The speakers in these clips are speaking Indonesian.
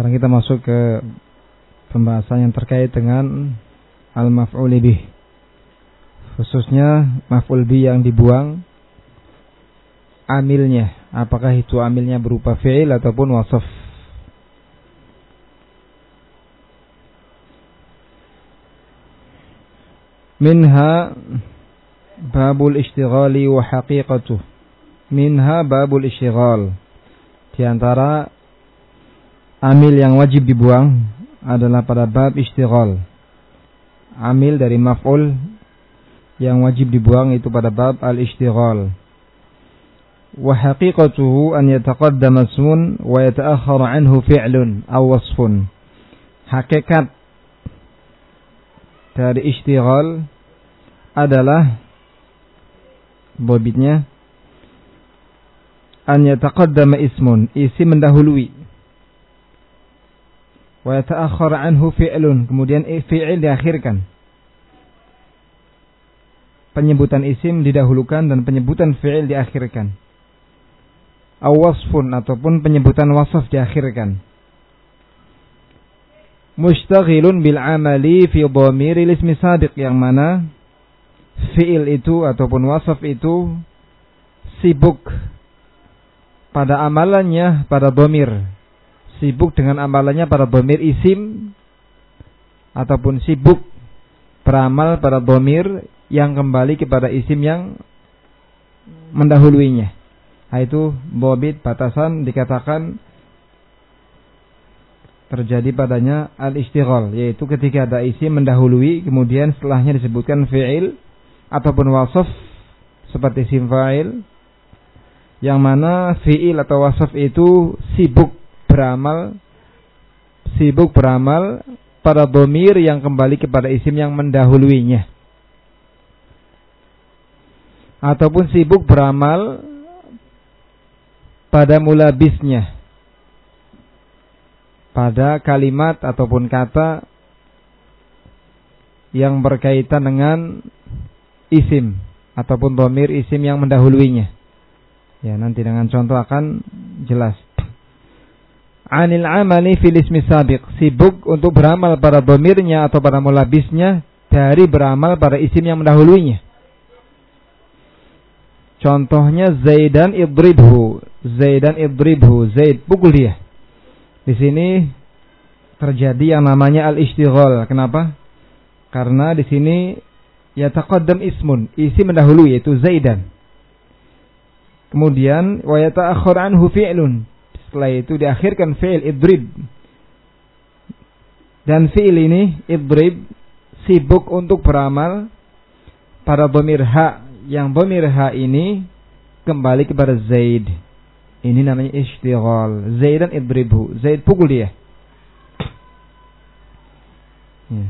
Sekarang kita masuk ke pembahasan yang terkait dengan al-maf'ul bih. Khususnya maf'ul bih yang dibuang amilnya. Apakah itu amilnya berupa fi'il ataupun wasaf? Minha babul ishtighali wa haqiqatuh. Minha babul ishtighal. Di antara amil yang wajib dibuang adalah pada bab istighal. Amil dari maf'ul yang wajib dibuang itu pada bab al-istighal. Wa haqiqatuhu an yataqaddama ismun wa yata'akhkhara anhu fi'lun aw wasfun. Hakikat dari istighal adalah bobitnya an yataqaddama ismun, isi mendahului wa yata'akhkhar anhu fi'lun. Kemudian fi'il diakhirkan. Penyebutan isim didahulukan dan penyebutan fi'il diakhirkan. Awasfun ataupun penyebutan wasaf diakhirkan. Mustaghilun bil amali fi dhamiril ismi sadiq yang mana fi'il itu ataupun wasaf itu sibuk pada amalannya pada domir sibuk dengan amalannya pada domir isim ataupun sibuk beramal pada domir yang kembali kepada isim yang mendahuluinya. Nah, itu bobit batasan dikatakan terjadi padanya al-istighal yaitu ketika ada isim mendahului kemudian setelahnya disebutkan fi'il ataupun wasaf seperti isim fa'il yang mana fi'il atau wasaf itu sibuk beramal sibuk beramal pada domir yang kembali kepada isim yang mendahuluinya. Ataupun sibuk beramal pada mulabisnya. Pada kalimat ataupun kata yang berkaitan dengan isim ataupun domir isim yang mendahuluinya. Ya, nanti dengan contoh akan jelas anil amali fil ismi sabiq. Sibuk untuk beramal pada domirnya atau pada mulabisnya dari beramal pada isim yang mendahuluinya. Contohnya Zaidan idribhu. Zaidan idribhu. Zaid pukul dia. Di sini terjadi yang namanya al-istighal. Kenapa? Karena di sini ya taqaddam ismun, isi mendahului yaitu Zaidan. Kemudian wa yata'akhkhar anhu fi'lun. Setelah itu diakhirkan fi'il idrib. Dan fi'il ini idrib sibuk untuk beramal bomir ha yang bomir ha ini kembali kepada Zaid. Ini namanya istighal. Zaidan idribhu. Zaid pukul dia. Ya.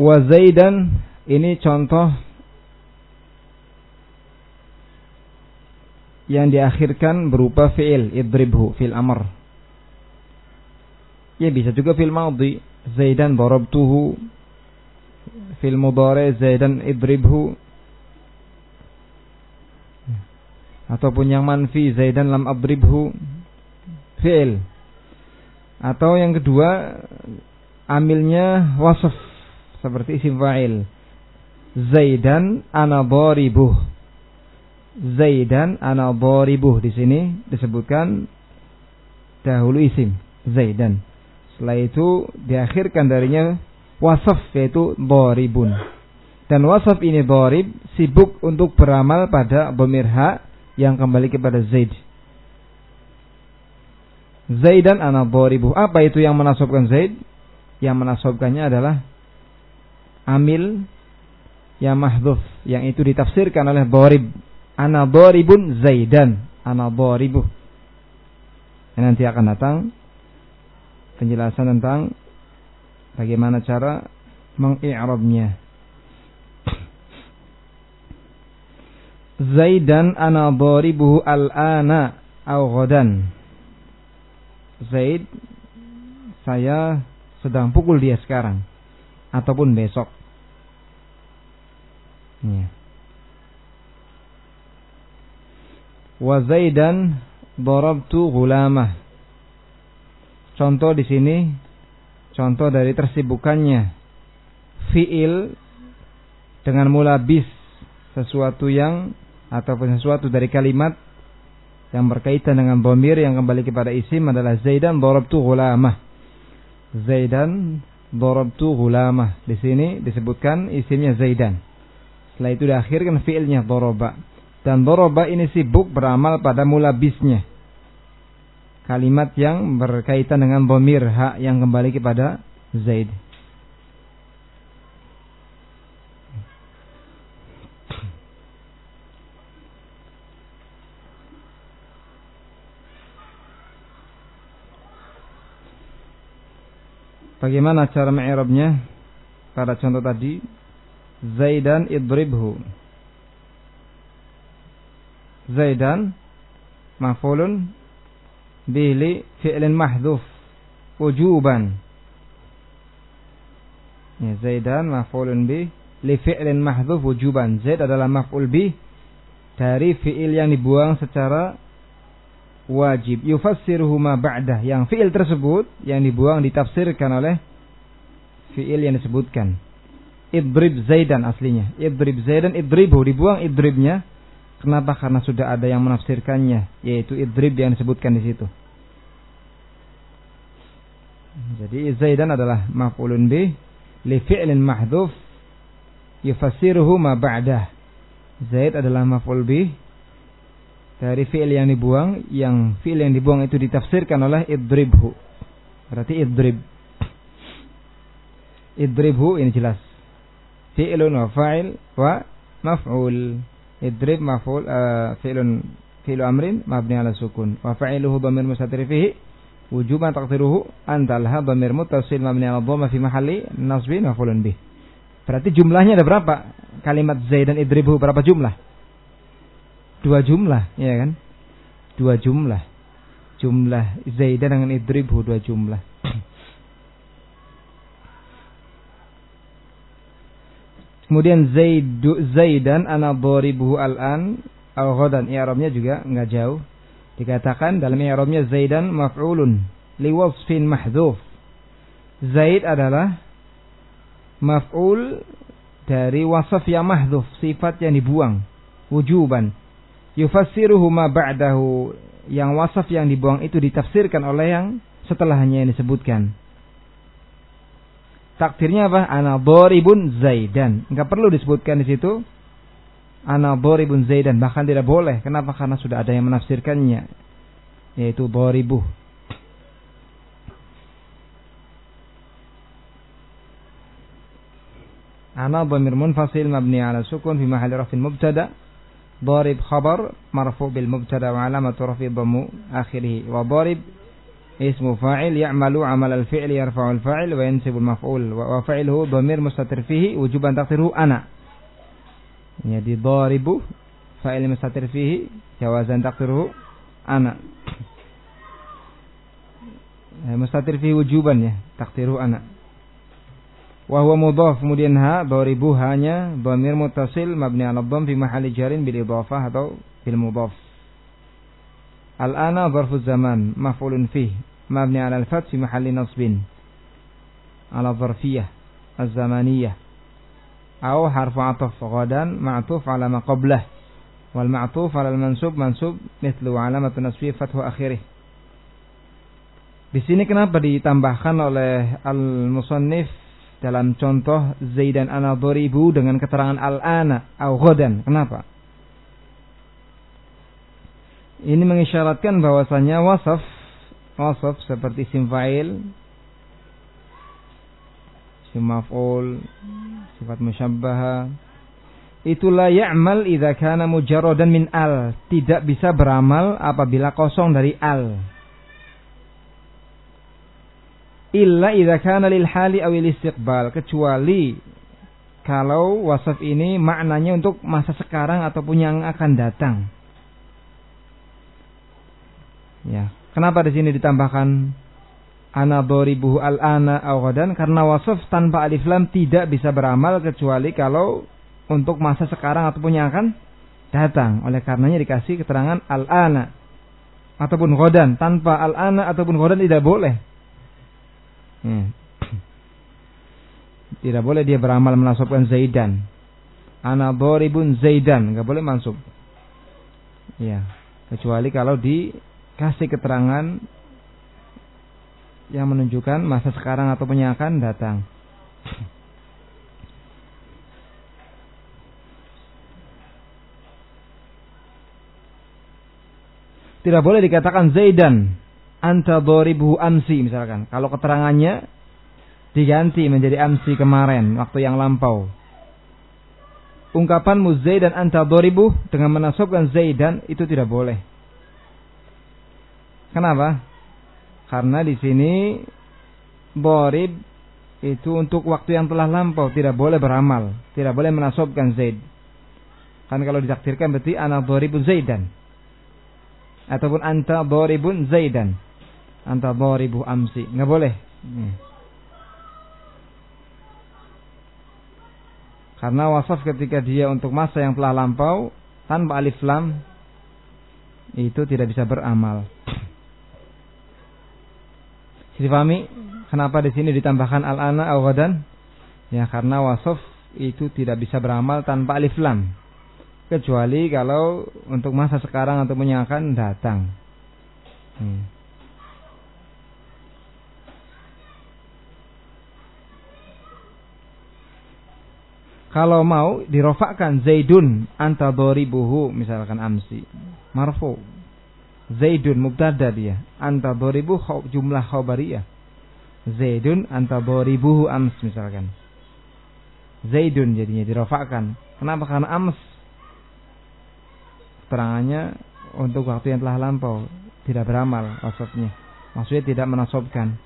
Wa Zaidan ini contoh yang diakhirkan berupa fi'il idribhu fil amr. Ya bisa juga fil madhi Zaidan darabtuhu fil mudhari Zaidan idribhu. Ataupun yang manfi Zaidan lam adribhu. Fi'il. Atau yang kedua amilnya wasaf seperti isim fa'il. Zaidan ana Zaidan ana daribuh di sini disebutkan dahulu isim Zaidan. Setelah itu diakhirkan darinya wasaf yaitu daribun. Dan wasaf ini darib sibuk untuk beramal pada bomir ha yang kembali kepada Zaid. Zaidan ana daribuh. Apa itu yang menasobkan Zaid? Yang menasobkannya adalah amil yang mahdhuf yang itu ditafsirkan oleh darib ana doribun zaidan. Ana doribuh nanti akan datang. Penjelasan tentang bagaimana cara mengi'rabnya. Zaidan ana al-ana au ghadan Zaid saya sedang pukul dia sekarang. Ataupun besok. Ya. Wa Zaidan darabtu ghulamah. Contoh di sini contoh dari tersibukannya fiil dengan mula bis sesuatu yang ataupun sesuatu dari kalimat yang berkaitan dengan bomir yang kembali kepada isim adalah Zaidan darabtu ghulamah. Zaidan darabtu ghulamah. Di sini disebutkan isimnya Zaidan. Setelah itu diakhirkan fiilnya doroba. Dan doroba ini sibuk beramal pada mula bisnya. Kalimat yang berkaitan dengan bomir hak yang kembali kepada Zaid. Bagaimana cara mengi'rabnya? Pada contoh tadi, Zaidan idribhu. Zaidan maf'ulun bihi fi'lin mahdhuf wujuban. Ya, Zaidan maf'ulun bi li fi'lin mahdhuf wujuban. Zaid adalah maf'ul bi dari fi'il yang dibuang secara wajib yufassiruhu ma ba'dah yang fiil tersebut yang dibuang ditafsirkan oleh fiil yang disebutkan idrib zaidan aslinya idrib zaidan idribhu dibuang idribnya kenapa? Karena sudah ada yang menafsirkannya yaitu idrib yang disebutkan di situ. Jadi zaidan adalah maf'ulun bih li fi'lin mahdhuf yufassiruhu ma ba'dah. Zaid adalah maf'ul bih dari fi'il yang dibuang yang fi'il yang dibuang itu ditafsirkan oleh idribhu. Berarti idrib. Idribhu ini jelas. Fi'ilun wa fa'il wa maf'ul idrib maf'ul uh, fi'lun fi'lu amrin mabni ala sukun wa fa'iluhu dhamir mustatir fihi wujuban taqdiruhu antalha dhamir muttasil mabni ala dhamma fi mahalli nasbin maf'ulun bih berarti jumlahnya ada berapa kalimat zaidan idribhu berapa jumlah dua jumlah, ya kan? Dua jumlah. Jumlah Zaidan dengan Idribhu dua jumlah. Kemudian Zaid Zaidan ana dharibuhu al-an al ghadan i'rabnya juga enggak jauh. Dikatakan dalam i'rabnya Zaidan maf'ulun li wasfin mahdhuf. Zaid adalah maf'ul dari wasaf yang mahdhuf, sifat yang dibuang, wujuban yufassiruhu ma ba'dahu yang wasaf yang dibuang itu ditafsirkan oleh yang setelahnya yang disebutkan. Takdirnya apa? Ana boribun zaidan. Enggak perlu disebutkan di situ. Ana boribun zaidan. Bahkan tidak boleh. Kenapa? Karena sudah ada yang menafsirkannya. Yaitu boribuh. Ana dhamir munfasil mabni ala sukun fi mahali rafin mubtada. Borib khabar marfu bil mubtada wa alamatu rafi bamu akhirih. Wa borib ismu ya malu amal al-fi'li yarfa'ul fa'il wa yansibul maf'ul wa fa'iluhu dhamir mustatir fihi wujuban taqdiruhu ana. Ya, Jadi dharibu fa'il mustatir fihi jawazan taqdiruhu ana. Eh, mustatir fihi wujuban ya, taqdiruhu ana. Wa huwa mudhaf kemudian ha bu hanya dhamir muttasil mabni 'ala dhamm fi mahalli jarin bil idhafah atau bil mudhaf. Al-ana zarfu zaman maf'ulun fihi mabni ala al fath fi mahalli nasbin ala dharfiyah az-zamaniyah أو حرف عطف غدا معطوف على ما قبله والمعطوف على المنسوب منسوب مثل علامة نصبه فتح آخره Di sini kenapa ditambahkan oleh al-musannif dalam contoh Zaidan anadharibu dengan keterangan al-ana au ghadan. Kenapa? Ini mengisyaratkan bahwasanya wasaf wasaf seperti sim fa'il sim maf'ul sifat musyabbaha itulah ya'mal idza kana mujarradan min al. Tidak bisa beramal apabila kosong dari al. Illa idza kana lil hali awil istiqbal. Kecuali kalau wasaf ini maknanya untuk masa sekarang ataupun yang akan datang. Ya, kenapa di sini ditambahkan ana doribuhu al ana awadan karena wasaf tanpa alif lam tidak bisa beramal kecuali kalau untuk masa sekarang ataupun yang akan datang. Oleh karenanya dikasih keterangan al-ana ataupun godan tanpa al-ana ataupun godan tidak boleh. Hmm. Tidak boleh dia beramal menasabkan Zaidan. Ana doribun Zaidan, nggak boleh masuk. Ya, kecuali kalau dikasih keterangan yang menunjukkan masa sekarang atau yang datang. Tidak boleh dikatakan Zaidan anta doribu amsi misalkan. Kalau keterangannya diganti menjadi amsi kemarin waktu yang lampau. Ungkapan muzaid dan anta doribu dengan menasabkan Zaidan itu tidak boleh. Kenapa? Karena di sini borib itu untuk waktu yang telah lampau tidak boleh beramal, tidak boleh menasobkan Zaid. Kan kalau ditakdirkan berarti anak doribu Zaidan. Ataupun anta doribun zaidan. Anta doribu amsi. Nggak boleh. Karena wasaf ketika dia untuk masa yang telah lampau tanpa alif lam itu tidak bisa beramal Difahami kenapa di sini ditambahkan al-ana al Ya karena wasaf itu tidak bisa beramal tanpa alif lam. Kecuali kalau untuk masa sekarang atau yang akan datang. Hmm. Kalau mau dirofakkan Zaidun anta doribuhu misalkan amsi. Marfu Zaidun mubtada dia. Anta doribu jumlah khabariyah Zaidun anta doribuhu ams misalkan. Zaidun jadinya dirofakkan kenapa? Karena ams. Terangannya untuk waktu yang telah lampau. Tidak beramal maksudnya maksudnya tidak menasobkan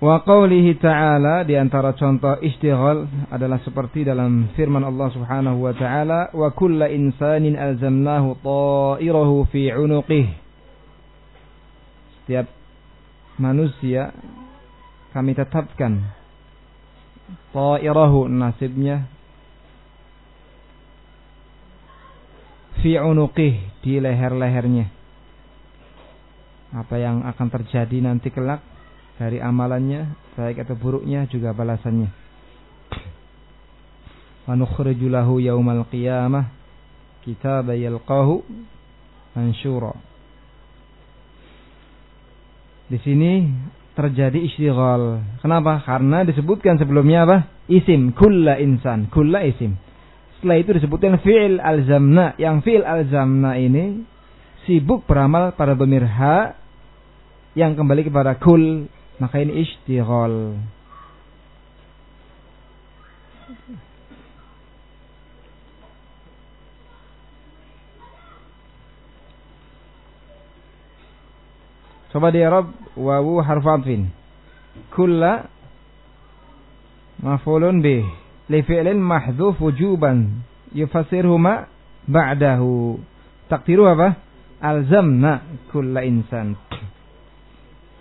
Wa qawlihi ta'ala di antara contoh istighal adalah seperti dalam firman Allah Subhanahu wa taala wa kulla insanin alzamnahu ta'irahu fi 'unuqih Setiap manusia kami tetapkan ta'irahu nasibnya fi unuqih di leher-lehernya. Apa yang akan terjadi nanti kelak dari amalannya, baik atau buruknya juga balasannya. Wa nukhriju lahu yaumal qiyamah kitaba yalqahu mansyura. Di sini terjadi istighal. Kenapa? Karena disebutkan sebelumnya apa? Isim, kulla insan, kulla isim. Setelah itu disebutkan fi'il al-zamna. Yang fi'il al-zamna ini sibuk beramal pada domir ha yang kembali kepada kul. Maka ini istighol. Coba di Arab wawu harf atfin. Kulla maf'ulun bih li fi'lin mahdhuf wujuban yufassirhuma ba'dahu takdiru apa alzamna kulla insan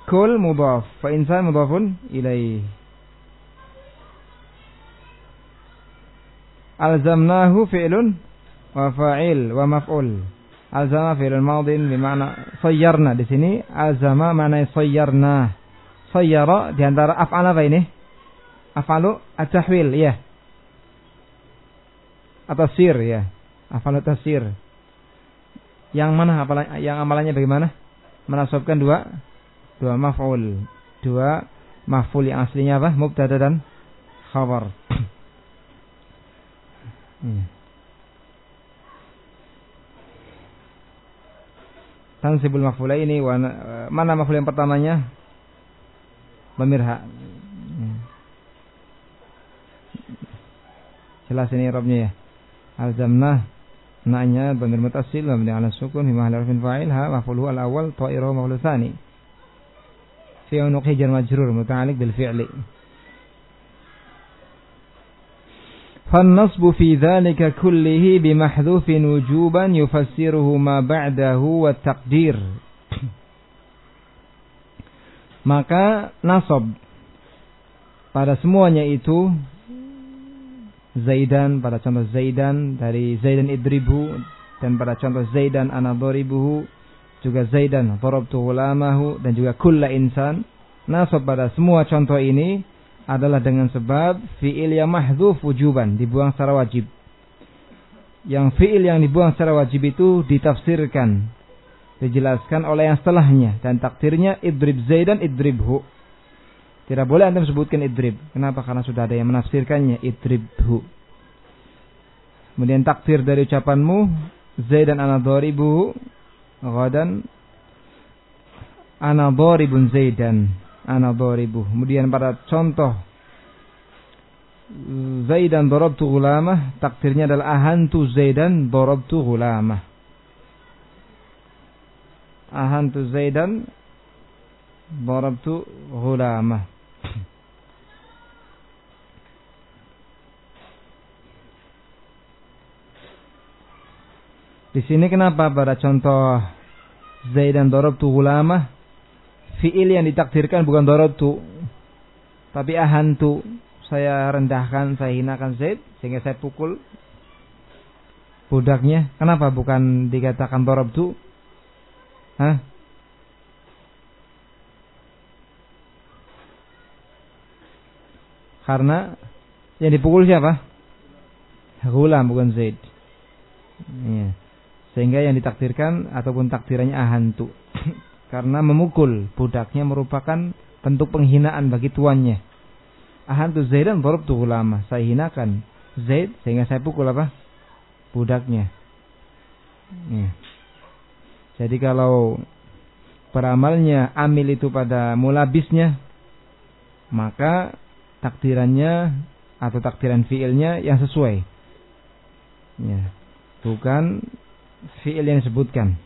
kul mudhaf fa insan mudhafun ilaih alzamnahu fi'lun wa fa'il wa maf'ul. Alzama fi'lun madin bermakna sayyarna. Di sini alzama mana sayyarna. Sayyara di antara af'al apa ini? Afalu at-tahwil ya atau sir ya afalat tasir yang mana yang amalannya bagaimana? Menasabkan dua dua maf'ul. Dua maf'ul yang aslinya apa? Mubtada dan khabar. Hmm. tansibul maf'ula ini mana maf'ul yang pertamanya? Memirha. Hmm. jelas ini robnya ya. Alzamnah. Naknya dhamir mutasil mabni ala sukun fi mahall harfin fa'il ha maf'uluhu al awal ta'iru maf'ul tsani fi unuqi jar majrur muta'alliq bil fi'li فالنصب في ذلك كله بمحذوف وجوبا يفسره ما بعده والتقدير maka nasab pada semuanya itu Zaidan pada contoh Zaidan dari Zaidan idribu dan pada contoh Zaidan anadoribuhu juga Zaidan darabtu ulamahu dan juga kulla insan nasab pada semua contoh ini adalah dengan sebab fi'il yang mahdzuf wujuban dibuang secara wajib yang fi'il yang dibuang secara wajib itu ditafsirkan dijelaskan oleh yang setelahnya dan takdirnya idrib Zaidan idribhu tidak boleh anda sebutkan idrib. Kenapa? Karena sudah ada yang menafsirkannya idribhu. Kemudian takdir dari ucapanmu Zaid dan Ghadan anadoribun Zaidan anadoribu. Kemudian pada contoh Zaidan darabtu gulamah takdirnya adalah ahantu Zaidan darabtu gulamah. Ahantu Zaidan darabtu gulamah. Di sini kenapa pada contoh Zaid dan tu ulama fiil yang ditakdirkan bukan tu tapi ahantu saya rendahkan saya hinakan Zaid sehingga saya pukul budaknya kenapa bukan dikatakan tu Hah? Karena yang dipukul siapa? Gulam bukan Zaid. Ya. Sehingga yang ditakdirkan ataupun takdirannya ahantu. Karena memukul budaknya merupakan bentuk penghinaan bagi tuannya. Ahantu Zaidan tu ulama. Saya hinakan Zaid sehingga saya pukul apa? Budaknya. Ya. Jadi kalau peramalnya amil itu pada mulabisnya maka takdirannya atau takdiran fiilnya yang sesuai. Ya, bukan fiil yang disebutkan.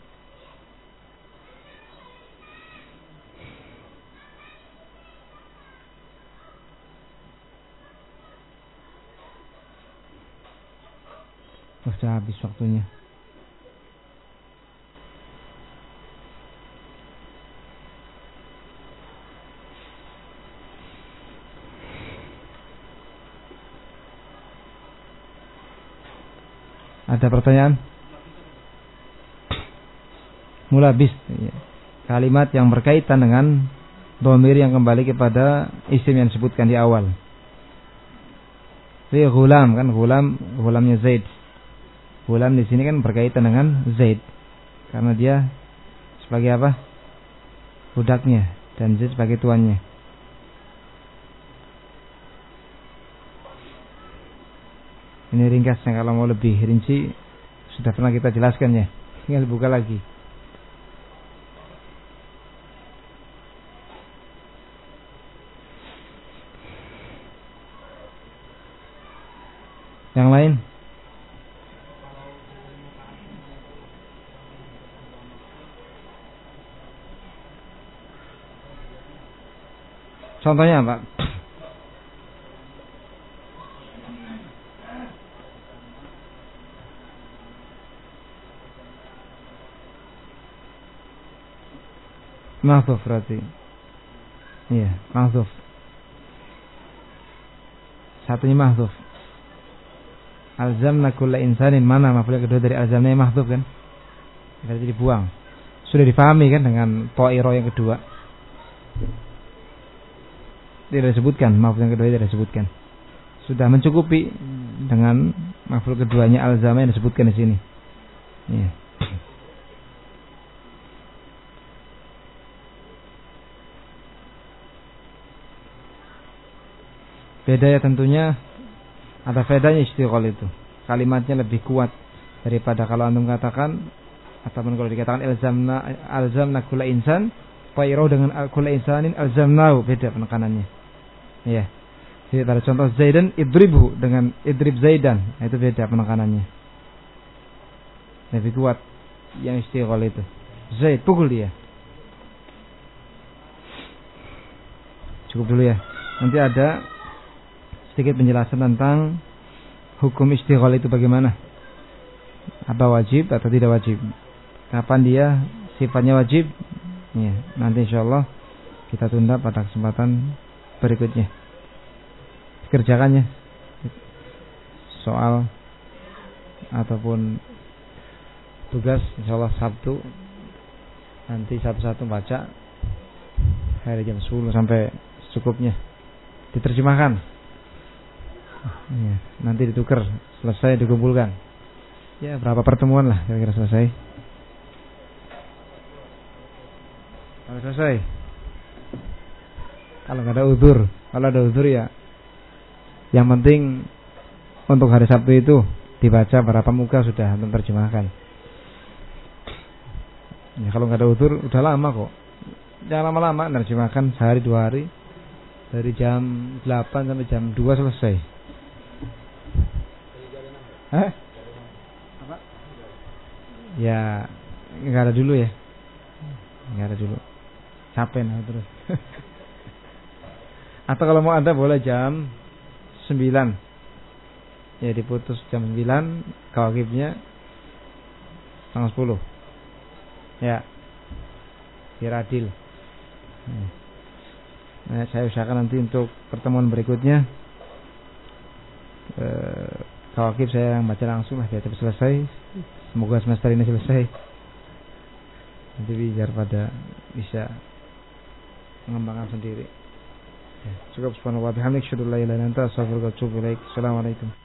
Sudah habis waktunya. Ada pertanyaan? Mulabis. Ya. Kalimat yang berkaitan dengan domir yang kembali kepada isim yang disebutkan di awal. Ini gulam kan, gulam, gulamnya Zaid. Gulam di sini kan berkaitan dengan Zaid. Karena dia sebagai apa? Budaknya dan Zaid sebagai tuannya. Ini ringkasnya kalau mau lebih rinci sudah pernah kita jelaskan ya. Tinggal buka lagi. Yang lain? Contohnya Pak Mahzuf berarti. Iya, mahzuf. Satunya mahzuf. Alzamna kulla insanin mana maf'ul kedua dari alzamna mahzuf kan? Berarti dibuang. Sudah difahami kan dengan to'iro yang kedua. Tidak disebutkan, maf'ul yang kedua tidak disebutkan. Sudah mencukupi dengan maf'ul keduanya alzamna yang disebutkan di sini. Iya. Beda ya tentunya ada bedanya istighol itu. Kalimatnya lebih kuat daripada kalau antum katakan ataupun kalau dikatakan alzamna alzamna kula insan Fairau dengan kula insanin alzamnau beda penekanannya. Ya. Jadi pada contoh Zaidan idribu dengan idrib Zaidan itu beda penekanannya. Lebih kuat yang istighol itu. Zaid pukul dia. Cukup dulu ya. Nanti ada sedikit penjelasan tentang hukum istighol itu bagaimana? Apa wajib atau tidak wajib? Kapan dia sifatnya wajib? Ya, nanti insya Allah kita tunda pada kesempatan berikutnya. Kerjakannya soal ataupun tugas insyaallah Sabtu nanti satu-satu baca hari jam 10 sampai cukupnya diterjemahkan ya, nanti ditukar selesai dikumpulkan ya berapa pertemuan lah kira-kira selesai kalau selesai kalau nggak ada udur kalau ada udur ya yang penting untuk hari Sabtu itu dibaca berapa muka sudah menerjemahkan. Ya, kalau nggak ada udur udah lama kok. Jangan lama-lama menerjemahkan sehari dua hari dari jam 8 sampai jam 2 selesai. Eh? Apa? Ya nggak ada dulu ya. Nggak ada dulu. Capek nah terus. Atau kalau mau ada boleh jam 9 ya diputus jam 9 kawakibnya tanggal 10 ya biar adil nah, saya usahakan nanti untuk pertemuan berikutnya eh, kawakib saya yang baca langsung lah biar selesai. Semoga semester ini selesai. Nanti biar pada bisa mengembangkan sendiri. Cukup. Subhanallah bihamdik syukur assalamualaikum